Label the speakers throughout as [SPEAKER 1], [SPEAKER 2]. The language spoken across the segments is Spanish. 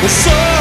[SPEAKER 1] The sun.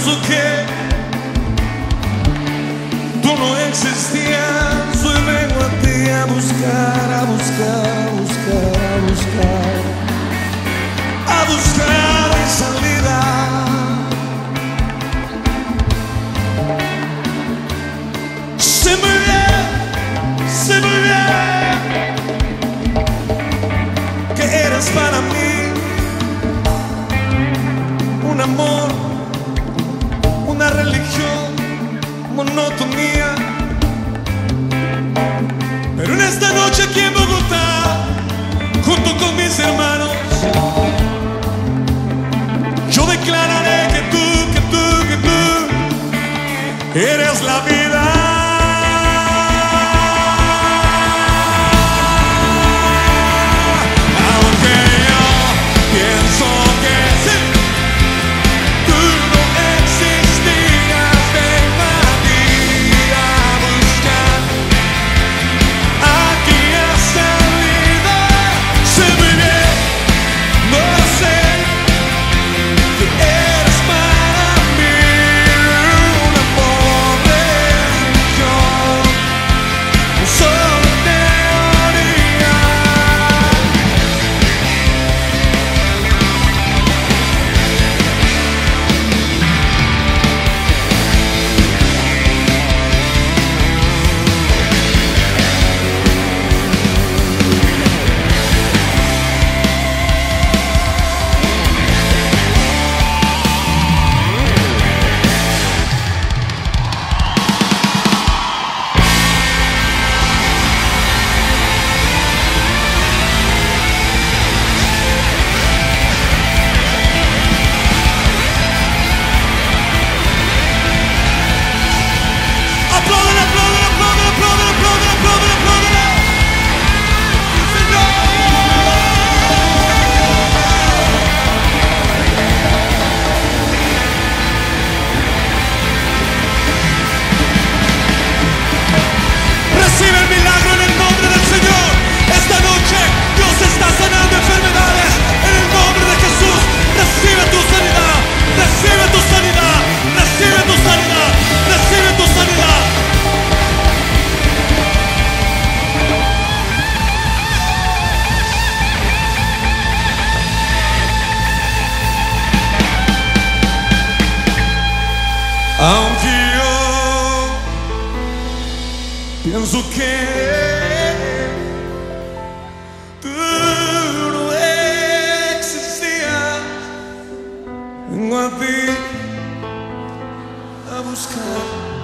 [SPEAKER 1] menos o que Pero en esta noche aquí en Bogotá, junto con mis hermanos, yo declararé que tú, que tú, que tú eres la vida. penso que tudo existia em a a buscar.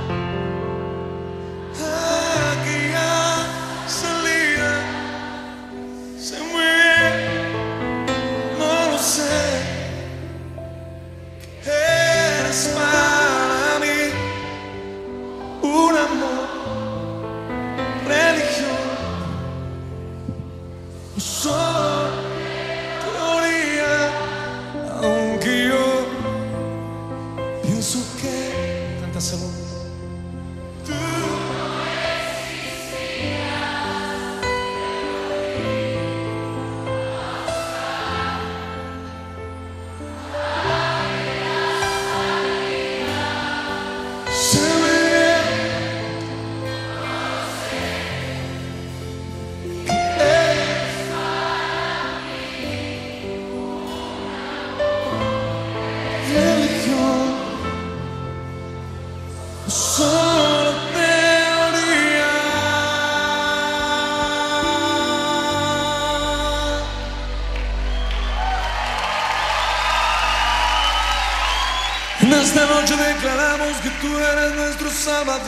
[SPEAKER 1] En esta noche declaramos que tú eres nuestro Salvador.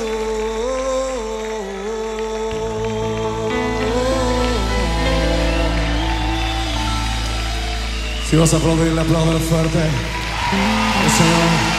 [SPEAKER 1] Si vas a aplaudirle, apláudele fuerte. al Señor.